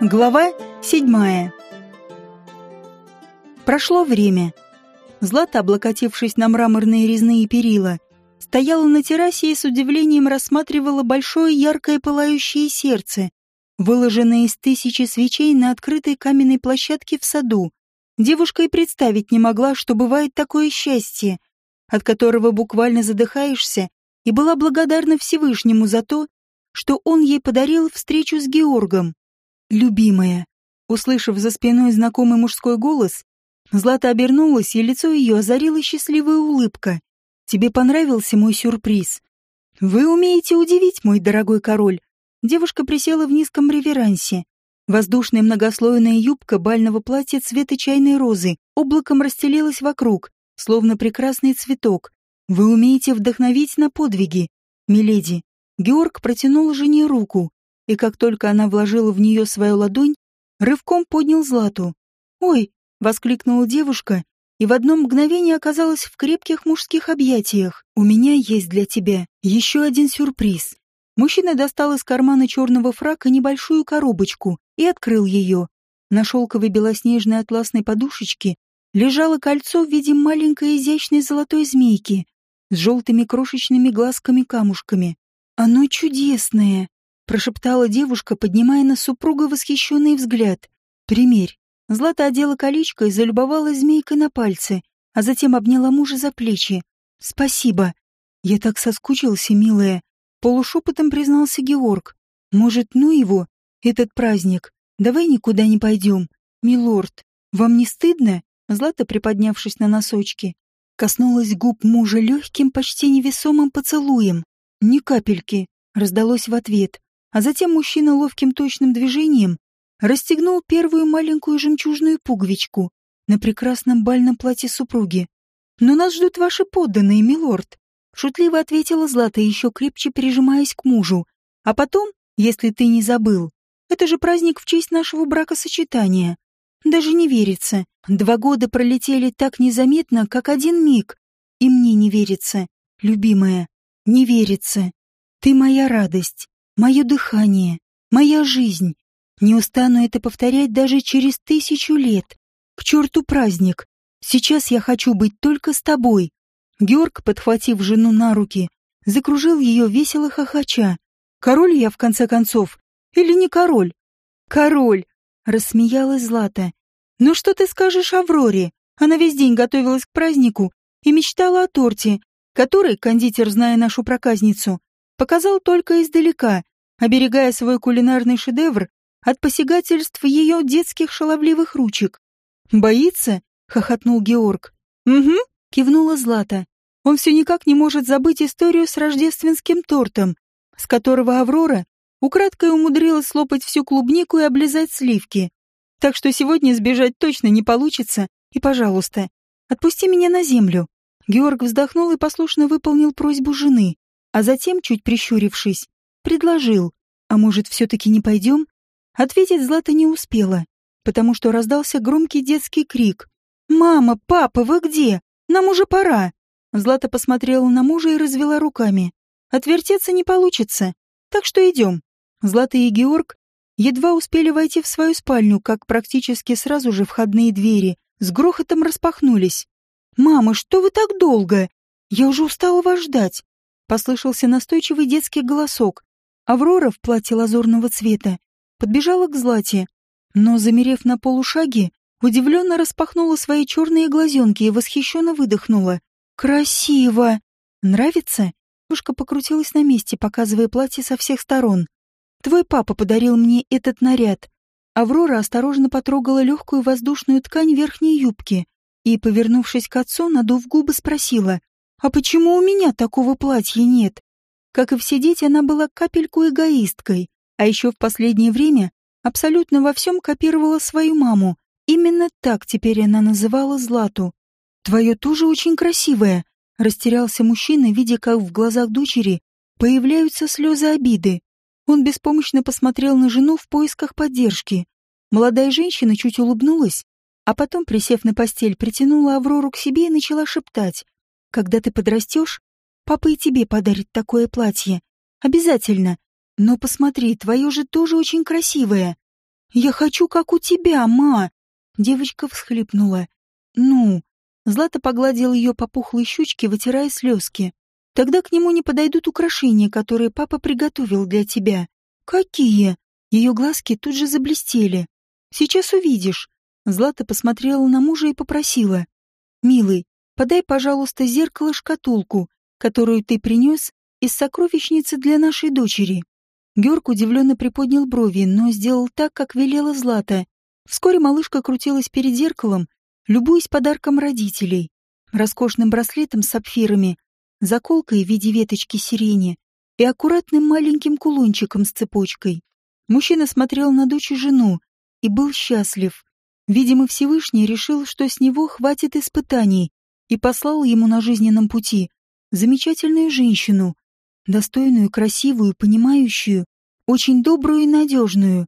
Глава седьмая. Прошло время. Злата, облокотившись на мраморные резные перила, стояла на террасе и с удивлением рассматривала большое яркое пылающее сердце, выложенное из тысячи свечей на открытой каменной площадке в саду. Девушка и представить не могла, что бывает такое счастье, от которого буквально задыхаешься, и была благодарна Всевышнему за то, что он ей подарил встречу с Георгом. «Любимая». Услышав за спиной знакомый мужской голос, Злата обернулась, и лицо ее озарила счастливая улыбка. «Тебе понравился мой сюрприз?» «Вы умеете удивить, мой дорогой король». Девушка присела в низком реверансе. Воздушная многослойная юбка бального платья цвета чайной розы облаком расстелилась вокруг, словно прекрасный цветок. «Вы умеете вдохновить на подвиги, миледи». Георг протянул жене руку, и как только она вложила в нее свою ладонь, рывком поднял Злату. «Ой!» — воскликнула девушка, и в одно мгновение оказалась в крепких мужских объятиях. «У меня есть для тебя еще один сюрприз». Мужчина достал из кармана черного фрака небольшую коробочку и открыл ее. На шелковой белоснежной атласной подушечке лежало кольцо в виде маленькой изящной золотой змейки с желтыми крошечными глазками-камушками. «Оно чудесное!» Прошептала девушка, поднимая на супруга восхищенный взгляд. «Примерь». Злата одела колечко и залюбовалась змейкой на пальце, а затем обняла мужа за плечи. «Спасибо. Я так соскучился, милая». Полушепотом признался Георг. «Может, ну его, этот праздник? Давай никуда не пойдем. Милорд, вам не стыдно?» Злата, приподнявшись на носочки, коснулась губ мужа легким, почти невесомым поцелуем. «Ни капельки», — раздалось в ответ а затем мужчина ловким точным движением расстегнул первую маленькую жемчужную пуговичку на прекрасном бальном платье супруги. «Но нас ждут ваши подданные, милорд», — шутливо ответила Злата, еще крепче прижимаясь к мужу. «А потом, если ты не забыл, это же праздник в честь нашего бракосочетания. Даже не верится. Два года пролетели так незаметно, как один миг. И мне не верится, любимая, не верится. Ты моя радость, мое дыхание, моя жизнь. Не устану это повторять даже через тысячу лет. К черту праздник. Сейчас я хочу быть только с тобой. Георг, подхватив жену на руки, закружил ее весело хохоча. Король я, в конце концов, или не король? Король, рассмеялась Злата. Ну что ты скажешь Авроре? Она весь день готовилась к празднику и мечтала о торте, который, кондитер, зная нашу проказницу, показал только издалека, оберегая свой кулинарный шедевр от посягательств ее детских шаловливых ручек. «Боится?» — хохотнул Георг. «Угу», — кивнула Злата. «Он все никак не может забыть историю с рождественским тортом, с которого Аврора украдкой умудрилась слопать всю клубнику и облизать сливки. Так что сегодня сбежать точно не получится, и, пожалуйста, отпусти меня на землю». Георг вздохнул и послушно выполнил просьбу жены, а затем, чуть прищурившись, Предложил. А может, все-таки не пойдем? Ответить Злата не успела, потому что раздался громкий детский крик. «Мама, папа, вы где? Нам уже пора!» Злата посмотрела на мужа и развела руками. «Отвертеться не получится, так что идем». Злата и Георг едва успели войти в свою спальню, как практически сразу же входные двери с грохотом распахнулись. «Мама, что вы так долго? Я уже устала вас ждать!» Послышался настойчивый детский голосок, Аврора в платье лазурного цвета подбежала к Злате, но, замерев на полушаге, удивленно распахнула свои черные глазенки и восхищенно выдохнула. «Красиво! Нравится?» Девушка покрутилась на месте, показывая платье со всех сторон. «Твой папа подарил мне этот наряд». Аврора осторожно потрогала легкую воздушную ткань верхней юбки и, повернувшись к отцу, надув губы, спросила, «А почему у меня такого платья нет?» Как и все дети, она была капельку эгоисткой, а еще в последнее время абсолютно во всем копировала свою маму. Именно так теперь она называла Злату. «Твое тоже очень красивое», — растерялся мужчина, видя, как в глазах дочери появляются слезы обиды. Он беспомощно посмотрел на жену в поисках поддержки. Молодая женщина чуть улыбнулась, а потом, присев на постель, притянула Аврору к себе и начала шептать. «Когда ты подрастешь, Папа и тебе подарит такое платье. Обязательно. Но посмотри, твое же тоже очень красивое. «Я хочу, как у тебя, ма!» Девочка всхлипнула. «Ну?» Злата погладил ее по пухлой щечке, вытирая слезки. «Тогда к нему не подойдут украшения, которые папа приготовил для тебя». «Какие?» Ее глазки тут же заблестели. «Сейчас увидишь». Злата посмотрела на мужа и попросила. «Милый, подай, пожалуйста, зеркало-шкатулку, которую ты принес из сокровищницы для нашей дочери». Георг удивленно приподнял брови, но сделал так, как велела Злата. Вскоре малышка крутилась перед зеркалом, любуясь подарком родителей, роскошным браслетом с сапфирами, заколкой в виде веточки сирени и аккуратным маленьким кулончиком с цепочкой. Мужчина смотрел на дочь и жену и был счастлив. Видимо, Всевышний решил, что с него хватит испытаний, и послал ему на жизненном пути замечательную женщину, достойную, красивую, понимающую, очень добрую и надежную.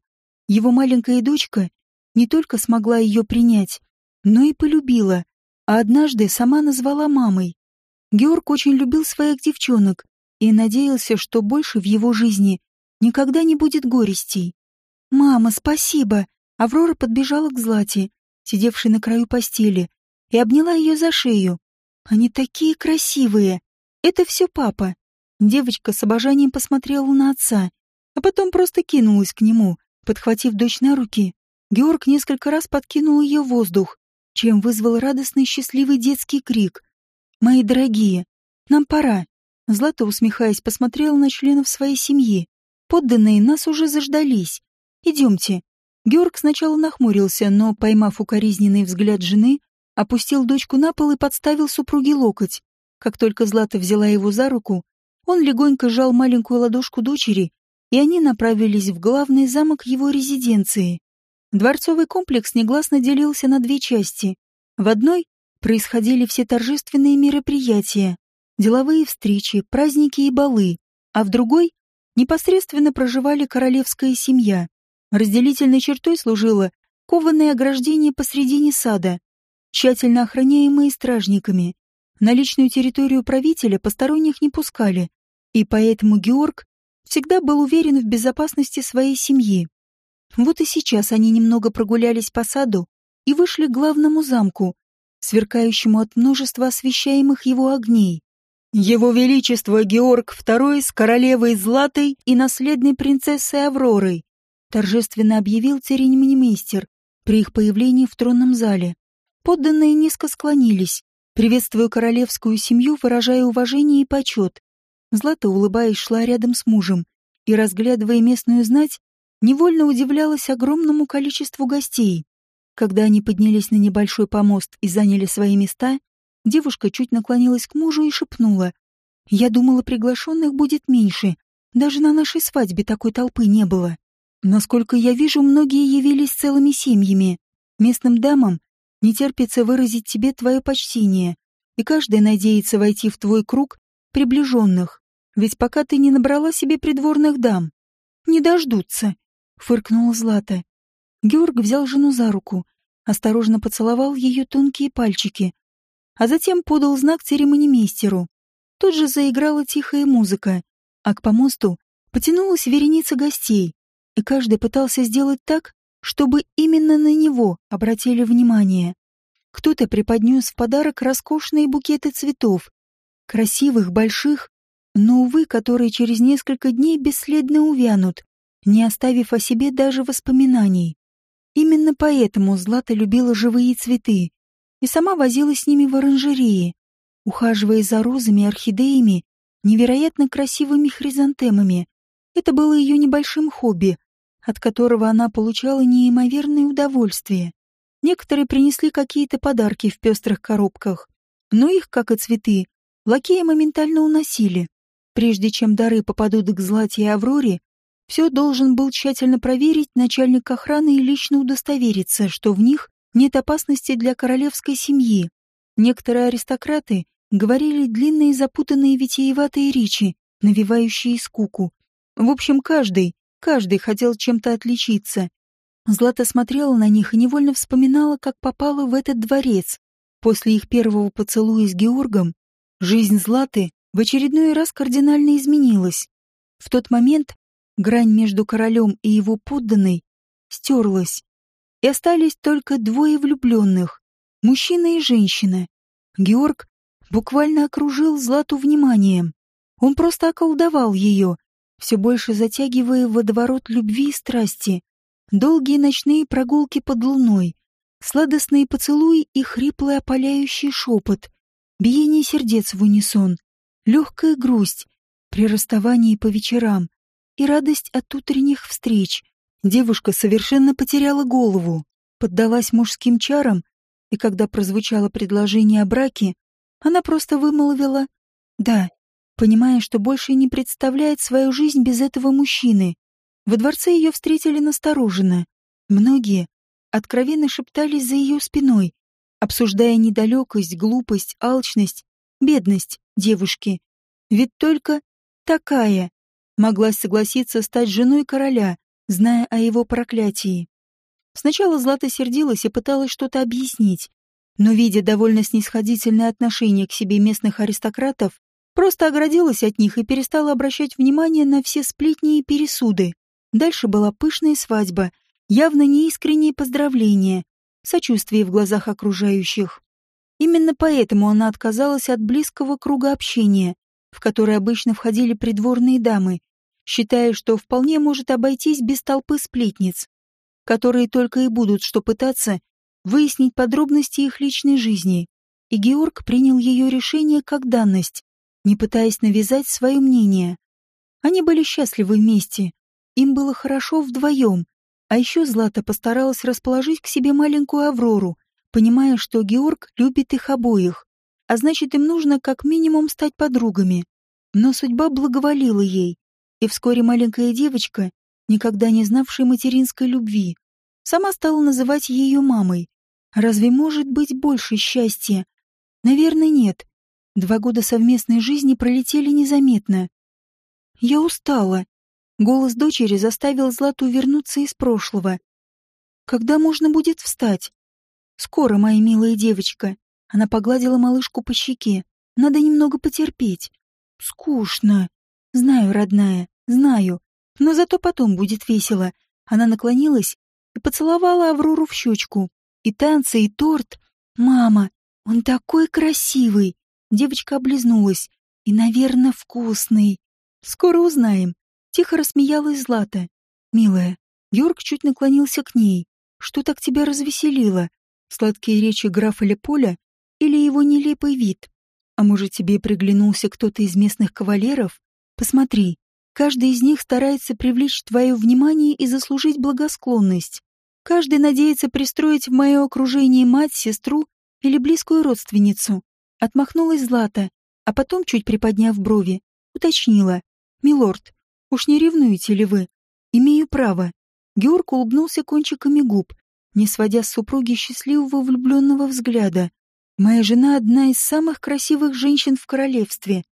Его маленькая дочка не только смогла ее принять, но и полюбила, а однажды сама назвала мамой. Георг очень любил своих девчонок и надеялся, что больше в его жизни никогда не будет горестей. «Мама, спасибо!» Аврора подбежала к Злате, сидевшей на краю постели, и обняла ее за шею. «Они такие красивые! Это все папа!» Девочка с обожанием посмотрела на отца, а потом просто кинулась к нему, подхватив дочь на руки. Георг несколько раз подкинул ее в воздух, чем вызвал радостный счастливый детский крик. «Мои дорогие, нам пора!» Злата, усмехаясь, посмотрела на членов своей семьи. «Подданные нас уже заждались. Идемте». Георг сначала нахмурился, но, поймав укоризненный взгляд жены, опустил дочку на пол и подставил супруге локоть. Как только Злата взяла его за руку, он легонько сжал маленькую ладошку дочери, и они направились в главный замок его резиденции. Дворцовый комплекс негласно делился на две части. В одной происходили все торжественные мероприятия, деловые встречи, праздники и балы, а в другой непосредственно проживали королевская семья. Разделительной чертой служило кованое ограждение посредине сада, тщательно охраняемые стражниками. На личную территорию правителя посторонних не пускали, и поэтому Георг всегда был уверен в безопасности своей семьи. Вот и сейчас они немного прогулялись по саду и вышли к главному замку, сверкающему от множества освещаемых его огней. Его Величество Георг II с королевой Златой и наследной принцессой Авророй торжественно объявил церемонимейстер при их появлении в тронном зале. Подданные низко склонились, приветствуя королевскую семью, выражая уважение и почет. Злата, улыбаясь, шла рядом с мужем и, разглядывая местную знать, невольно удивлялась огромному количеству гостей. Когда они поднялись на небольшой помост и заняли свои места, девушка чуть наклонилась к мужу и шепнула. «Я думала, приглашенных будет меньше. Даже на нашей свадьбе такой толпы не было. Насколько я вижу, многие явились целыми семьями. Местным дамам не терпится выразить тебе твое почтение, и каждая надеется войти в твой круг приближенных. Ведь пока ты не набрала себе придворных дам, не дождутся фыркнула Злата. Георг взял жену за руку, осторожно поцеловал ее тонкие пальчики, а затем подал знак церемонимейстеру. Тут же заиграла тихая музыка, а к помосту потянулась вереница гостей, и каждый пытался сделать так, чтобы именно на него обратили внимание. Кто-то преподнес в подарок роскошные букеты цветов, красивых, больших, но, увы, которые через несколько дней бесследно увянут, не оставив о себе даже воспоминаний. Именно поэтому Злата любила живые цветы и сама возилась с ними в оранжерее, ухаживая за розами, орхидеями, невероятно красивыми хризантемами. Это было ее небольшим хобби, от которого она получала неимоверное удовольствие. Некоторые принесли какие-то подарки в пестрых коробках, но их, как и цветы, лакеи моментально уносили. Прежде чем дары попадут к Злате и Авроре, все должен был тщательно проверить начальник охраны и лично удостовериться, что в них нет опасности для королевской семьи. Некоторые аристократы говорили длинные запутанные витиеватые речи, навевающие скуку. В общем, каждый, каждый хотел чем-то отличиться. Злата смотрела на них и невольно вспоминала, как попала в этот дворец. После их первого поцелуя с Георгом жизнь Златы в очередной раз кардинально изменилась. В тот момент Грань между королем и его подданной стерлась. И остались только двое влюбленных — мужчина и женщина. Георг буквально окружил Злату вниманием. Он просто околдовал ее, все больше затягивая в водоворот любви и страсти. Долгие ночные прогулки под луной, сладостные поцелуи и хриплый опаляющий шепот, биение сердец в унисон, легкая грусть при расставании по вечерам и радость от утренних встреч. Девушка совершенно потеряла голову, поддалась мужским чарам, и когда прозвучало предложение о браке, она просто вымолвила «да», понимая, что больше не представляет свою жизнь без этого мужчины. Во дворце ее встретили настороженно. Многие откровенно шептались за ее спиной, обсуждая недалекость, глупость, алчность, бедность девушки. Ведь только такая могла согласиться стать женой короля, зная о его проклятии. Сначала Злата сердилась и пыталась что-то объяснить, но, видя довольно снисходительное отношение к себе местных аристократов, просто оградилась от них и перестала обращать внимание на все сплетни и пересуды. Дальше была пышная свадьба, явно неискренние поздравления, сочувствие в глазах окружающих. Именно поэтому она отказалась от близкого круга общения, в который обычно входили придворные дамы, считая, что вполне может обойтись без толпы сплетниц, которые только и будут что пытаться выяснить подробности их личной жизни. И Георг принял ее решение как данность, не пытаясь навязать свое мнение. Они были счастливы вместе, им было хорошо вдвоем, а еще Злата постаралась расположить к себе маленькую Аврору, понимая, что Георг любит их обоих, а значит, им нужно как минимум стать подругами. Но судьба благоволила ей, и вскоре маленькая девочка, никогда не знавшая материнской любви, сама стала называть ее мамой. Разве может быть больше счастья? Наверное, нет. Два года совместной жизни пролетели незаметно. Я устала, Голос дочери заставил Злату вернуться из прошлого. «Когда можно будет встать?» «Скоро, моя милая девочка». Она погладила малышку по щеке. «Надо немного потерпеть». «Скучно». «Знаю, родная, знаю. Но зато потом будет весело». Она наклонилась и поцеловала Аврору в щечку. И танцы, и торт. «Мама, он такой красивый!» Девочка облизнулась. «И, наверное, вкусный. Скоро узнаем». Тихо рассмеялась Злата. «Милая». Йорк чуть наклонился к ней. «Что так тебя развеселило? Сладкие речи графа Леполя или его нелепый вид? А может, тебе приглянулся кто-то из местных кавалеров? Посмотри, каждый из них старается привлечь твое внимание и заслужить благосклонность. Каждый надеется пристроить в мое окружение мать, сестру или близкую родственницу. Отмахнулась Злата, а потом, чуть приподняв брови, уточнила. «Милорд, Уж не ревнуете ли вы? Имею право. Георг улыбнулся кончиками губ, не сводя с супруги счастливого влюбленного взгляда. Моя жена одна из самых красивых женщин в королевстве.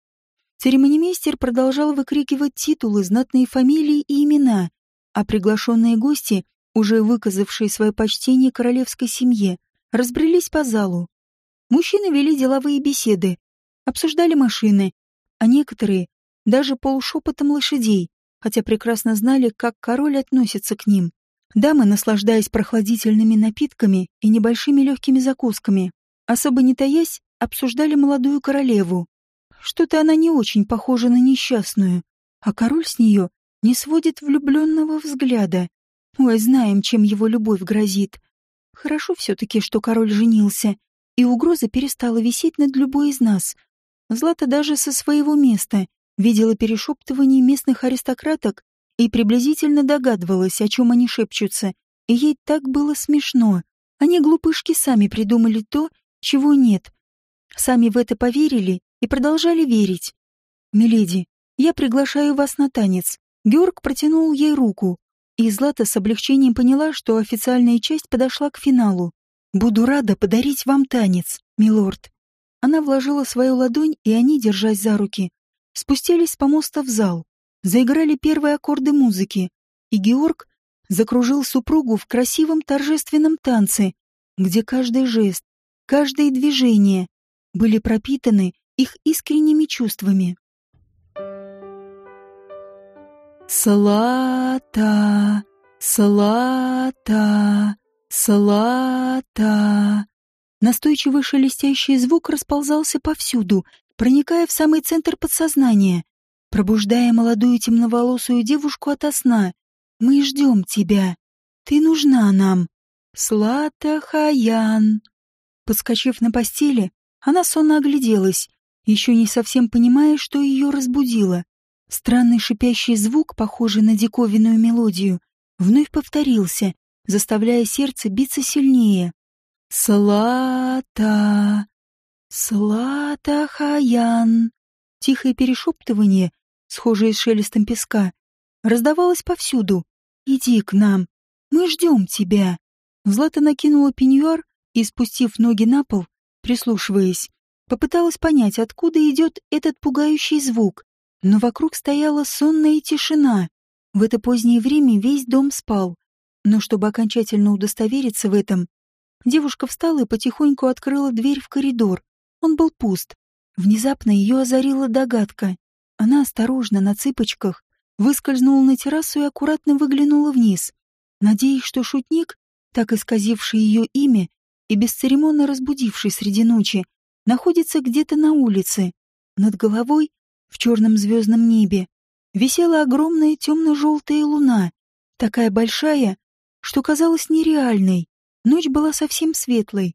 Церемонимейстер продолжал выкрикивать титулы, знатные фамилии и имена, а приглашенные гости, уже выказавшие свое почтение королевской семье, разбрелись по залу. Мужчины вели деловые беседы, обсуждали машины, а некоторые даже полушепотом лошадей, хотя прекрасно знали, как король относится к ним. Дамы, наслаждаясь прохладительными напитками и небольшими легкими закусками, особо не таясь, обсуждали молодую королеву. Что-то она не очень похожа на несчастную, а король с нее не сводит влюбленного взгляда. Ой, знаем, чем его любовь грозит. Хорошо все-таки, что король женился, и угроза перестала висеть над любой из нас. Злата даже со своего места видела перешептывание местных аристократок и приблизительно догадывалась, о чем они шепчутся, и ей так было смешно. Они, глупышки, сами придумали то, чего нет. Сами в это поверили и продолжали верить. «Миледи, я приглашаю вас на танец». Георг протянул ей руку, и Злата с облегчением поняла, что официальная часть подошла к финалу. «Буду рада подарить вам танец, милорд». Она вложила свою ладонь, и они, держась за руки, спустились с помоста в зал, заиграли первые аккорды музыки, и Георг закружил супругу в красивом торжественном танце, где каждый жест, каждое движение были пропитаны их искренними чувствами. Слата, Слата, слата. Настойчивый шелестящий звук расползался повсюду, проникая в самый центр подсознания, пробуждая молодую темноволосую девушку ото сна. «Мы ждем тебя. Ты нужна нам. Слата Хаян». Подскочив на постели, она сонно огляделась, еще не совсем понимая, что ее разбудило. Странный шипящий звук, похожий на диковинную мелодию, вновь повторился, заставляя сердце биться сильнее. «Слата! Слата Хаян!» Тихое перешептывание, схожее с шелестом песка, раздавалось повсюду. «Иди к нам! Мы ждем тебя!» Злата накинула пеньюар и, спустив ноги на пол, прислушиваясь, попыталась понять, откуда идет этот пугающий звук, но вокруг стояла сонная тишина. В это позднее время весь дом спал. Но чтобы окончательно удостовериться в этом, девушка встала и потихоньку открыла дверь в коридор. Он был пуст. Внезапно ее озарила догадка. Она осторожно, на цыпочках, выскользнула на террасу и аккуратно выглянула вниз, надеясь, что шутник, так исказивший ее имя и бесцеремонно разбудивший среди ночи, находится где-то на улице. Над головой, в черном звездном небе, висела огромная темно-желтая луна, такая большая, что казалась нереальной. Ночь была совсем светлой.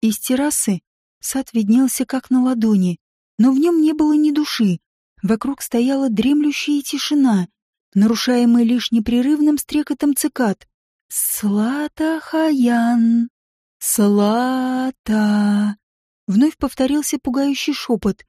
Из террасы сад виднелся как на ладони, но в нем не было ни души. Вокруг стояла дремлющая тишина, нарушаемая лишь непрерывным стрекотом цикад. «Слата Хаян! Слата!» Вновь повторился пугающий шепот,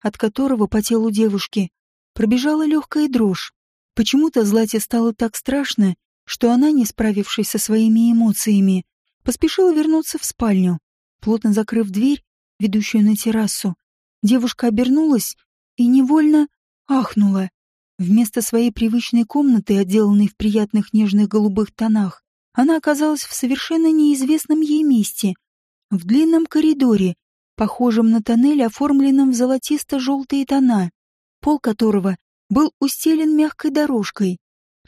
от которого по телу девушки пробежала легкая дрожь. Почему-то Злате стало так страшно, что она, не справившись со своими эмоциями, поспешила вернуться в спальню. Плотно закрыв дверь, ведущую на террасу, девушка обернулась и невольно ахнула. Вместо своей привычной комнаты, отделанной в приятных нежных голубых тонах, она оказалась в совершенно неизвестном ей месте, в длинном коридоре, похожем на тоннель, оформленном в золотисто-желтые тона пол которого был устелен мягкой дорожкой.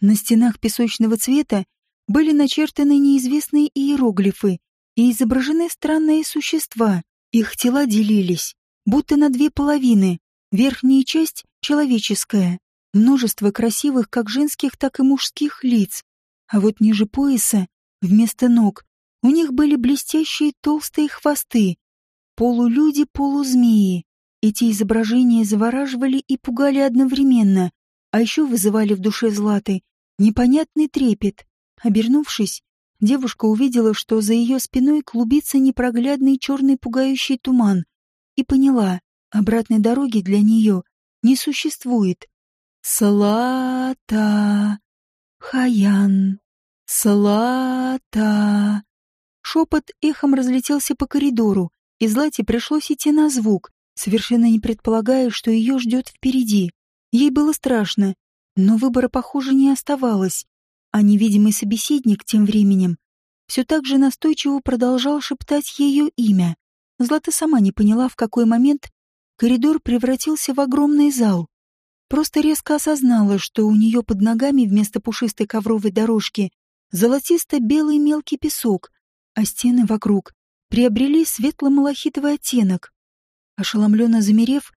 На стенах песочного цвета были начертаны неизвестные иероглифы и изображены странные существа. Их тела делились, будто на две половины. Верхняя часть — человеческая, множество красивых как женских, так и мужских лиц. А вот ниже пояса, вместо ног, у них были блестящие толстые хвосты. Полулюди-полузмеи. Эти изображения завораживали и пугали одновременно, а еще вызывали в душе Златы непонятный трепет. Обернувшись, девушка увидела, что за ее спиной клубится непроглядный черный пугающий туман, и поняла, обратной дороги для нее не существует. Салата, Хаян, Салата. Шепот эхом разлетелся по коридору, и Злате пришлось идти на звук, совершенно не предполагая, что ее ждет впереди. Ей было страшно, но выбора, похоже, не оставалось, а невидимый собеседник тем временем все так же настойчиво продолжал шептать ее имя. Злата сама не поняла, в какой момент коридор превратился в огромный зал. Просто резко осознала, что у нее под ногами вместо пушистой ковровой дорожки золотисто-белый мелкий песок, а стены вокруг приобрели светло-малахитовый оттенок. Ошеломленно замерев,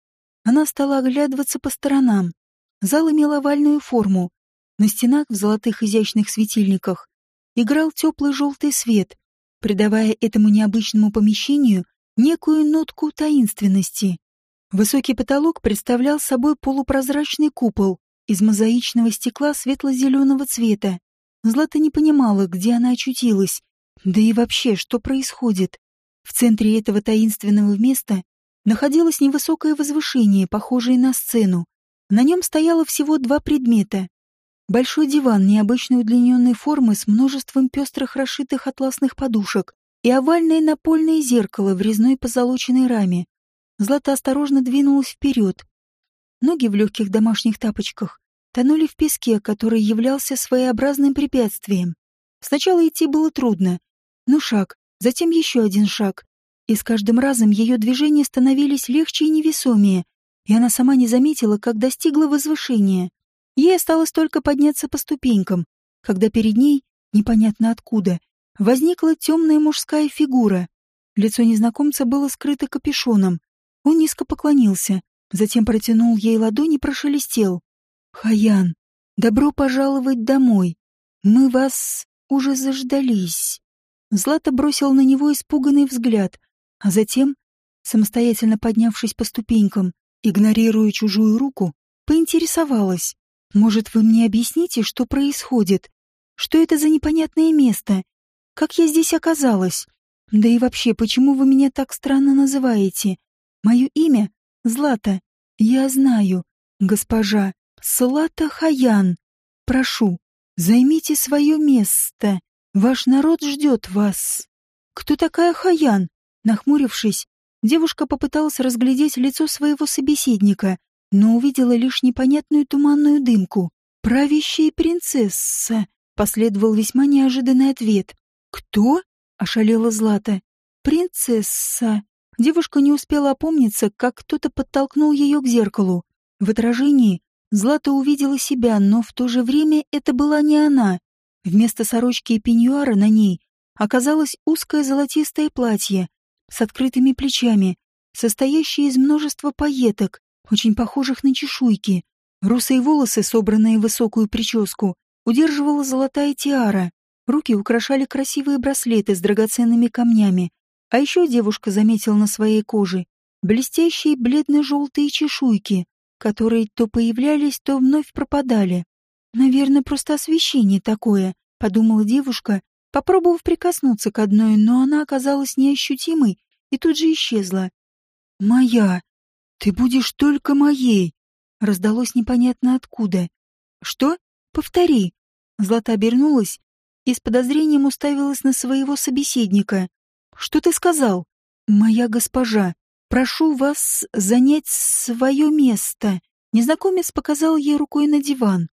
она стала оглядываться по сторонам. Зал имел овальную форму. На стенах в золотых изящных светильниках играл теплый желтый свет, придавая этому необычному помещению некую нотку таинственности. Высокий потолок представлял собой полупрозрачный купол из мозаичного стекла светло-зеленого цвета. Злата не понимала, где она очутилась, да и вообще, что происходит. В центре этого таинственного места находилось невысокое возвышение, похожее на сцену. На нем стояло всего два предмета. Большой диван необычной удлиненной формы с множеством пестрых расшитых атласных подушек и овальное напольное зеркало в резной позолоченной раме. Злата осторожно двинулась вперед. Ноги в легких домашних тапочках тонули в песке, который являлся своеобразным препятствием. Сначала идти было трудно, но шаг, затем еще один шаг, и с каждым разом ее движения становились легче и невесомее, и она сама не заметила, как достигла возвышения. Ей осталось только подняться по ступенькам, когда перед ней, непонятно откуда, возникла темная мужская фигура. Лицо незнакомца было скрыто капюшоном. Он низко поклонился, затем протянул ей ладонь и прошелестел. «Хаян, добро пожаловать домой. Мы вас уже заждались». Злата бросил на него испуганный взгляд, а затем, самостоятельно поднявшись по ступенькам, игнорируя чужую руку, поинтересовалась. «Может, вы мне объясните, что происходит? Что это за непонятное место? Как я здесь оказалась? Да и вообще, почему вы меня так странно называете? Мое имя — Злата. Я знаю, госпожа. Слата Хаян. Прошу, займите свое место. Ваш народ ждет вас. Кто такая Хаян? Нахмурившись, девушка попыталась разглядеть лицо своего собеседника, но увидела лишь непонятную туманную дымку. «Правящая принцесса», — последовал весьма неожиданный ответ. «Кто?» — ошалела Злата. «Принцесса». Девушка не успела опомниться, как кто-то подтолкнул ее к зеркалу. В отражении Злата увидела себя, но в то же время это была не она. Вместо сорочки и пеньюара на ней оказалось узкое золотистое платье с открытыми плечами, состоящее из множества пайеток, очень похожих на чешуйки. Русые волосы, собранные в высокую прическу, удерживала золотая тиара. Руки украшали красивые браслеты с драгоценными камнями. А еще девушка заметила на своей коже блестящие бледно-желтые чешуйки, которые то появлялись, то вновь пропадали. «Наверное, просто освещение такое», — подумала девушка, попробовав прикоснуться к одной, но она оказалась неощутимой и тут же исчезла. «Моя! Ты будешь только моей!» — раздалось непонятно откуда. «Что? Повтори!» Злата обернулась и с подозрением уставилась на своего собеседника. «Что ты сказал?» «Моя госпожа, прошу вас занять свое место». Незнакомец показал ей рукой на диван.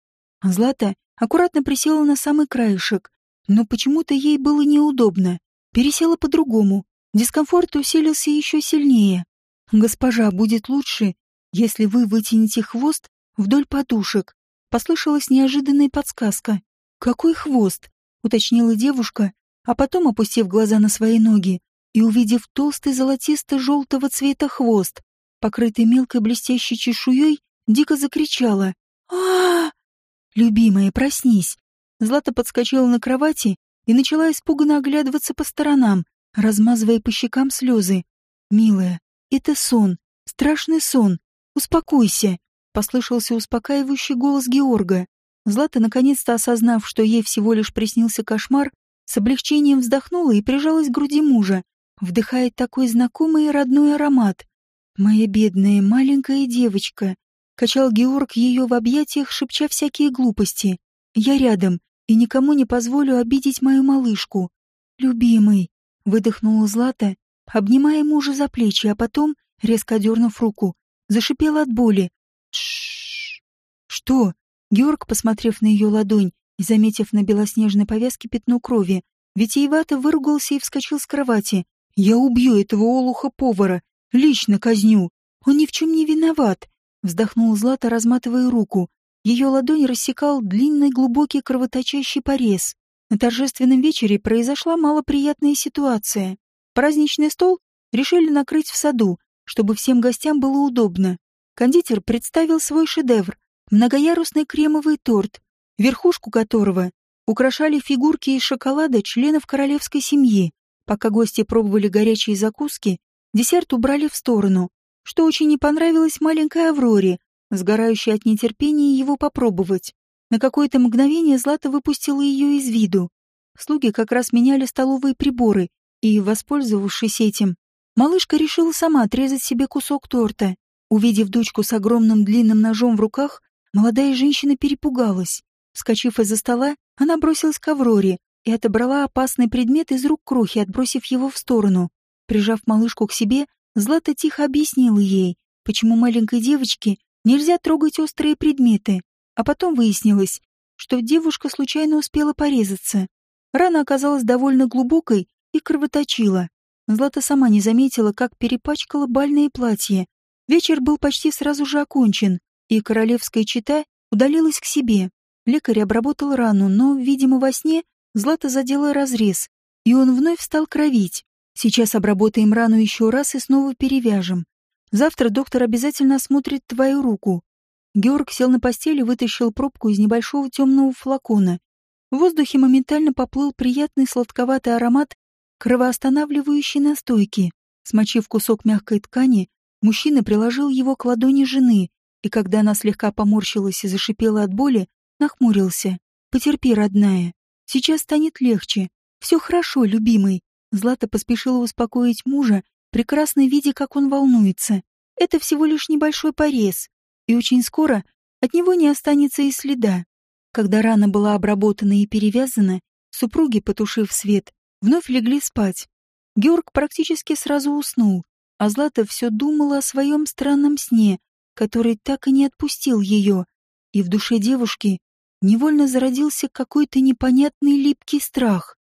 Злата аккуратно присела на самый краешек, но почему-то ей было неудобно. Пересела по-другому. Дискомфорт усилился еще сильнее. «Госпожа, будет лучше, если вы вытянете хвост вдоль подушек», — послышалась неожиданная подсказка. «Какой хвост?» — уточнила девушка, а потом, опустив глаза на свои ноги и увидев толстый золотисто-желтого цвета хвост, покрытый мелкой блестящей чешуей, дико закричала. а, «Любимая, проснись!» Злата подскочила на кровати и начала испуганно оглядываться по сторонам, размазывая по щекам слезы. «Милая, это сон, страшный сон. Успокойся!» Послышался успокаивающий голос Георга. Злата, наконец-то осознав, что ей всего лишь приснился кошмар, с облегчением вздохнула и прижалась к груди мужа, вдыхая такой знакомый и родной аромат. «Моя бедная маленькая девочка», Качал Георг ее в объятиях, шепча всякие глупости. «Я рядом, и никому не позволю обидеть мою малышку. Любимый!» — выдохнула Злата, обнимая мужа за плечи, а потом, резко дернув руку, зашипела от боли. Тш. «Что?» Георг, посмотрев на ее ладонь и заметив на белоснежной повязке пятно крови, витиевато выругался и вскочил с кровати. «Я убью этого олуха-повара! Лично казню! Он ни в чем не виноват!» Вздохнула Злата, разматывая руку. Ее ладонь рассекал длинный глубокий кровоточащий порез. На торжественном вечере произошла малоприятная ситуация. Праздничный стол решили накрыть в саду, чтобы всем гостям было удобно. Кондитер представил свой шедевр — многоярусный кремовый торт, верхушку которого украшали фигурки из шоколада членов королевской семьи. Пока гости пробовали горячие закуски, десерт убрали в сторону, что очень не понравилось маленькой Авроре, сгорающей от нетерпения его попробовать. На какое-то мгновение Злата выпустила ее из виду. Слуги как раз меняли столовые приборы, и, воспользовавшись этим, малышка решила сама отрезать себе кусок торта. Увидев дочку с огромным длинным ножом в руках, молодая женщина перепугалась. Вскочив из-за стола, она бросилась к Авроре и отобрала опасный предмет из рук крохи, отбросив его в сторону. Прижав малышку к себе, Злата тихо объяснила ей, почему маленькой девочке нельзя трогать острые предметы, а потом выяснилось, что девушка случайно успела порезаться. Рана оказалась довольно глубокой и кровоточила. Злата сама не заметила, как перепачкала бальное платье. Вечер был почти сразу же окончен, и королевская чита удалилась к себе. Лекарь обработал рану, но, видимо, во сне Злата задела разрез, и он вновь стал кровить. Сейчас обработаем рану еще раз и снова перевяжем. Завтра доктор обязательно осмотрит твою руку. Георг сел на постели вытащил пробку из небольшого темного флакона. В воздухе моментально поплыл приятный сладковатый аромат кровоостанавливающей настойки. Смочив кусок мягкой ткани, мужчина приложил его к ладони жены, и когда она слегка поморщилась и зашипела от боли, нахмурился. «Потерпи, родная. Сейчас станет легче. Все хорошо, любимый». Злата поспешила успокоить мужа, прекрасно видя, как он волнуется. Это всего лишь небольшой порез, и очень скоро от него не останется и следа. Когда рана была обработана и перевязана, супруги, потушив свет, вновь легли спать. Георг практически сразу уснул, а Злата все думала о своем странном сне, который так и не отпустил ее, и в душе девушки невольно зародился какой-то непонятный липкий страх.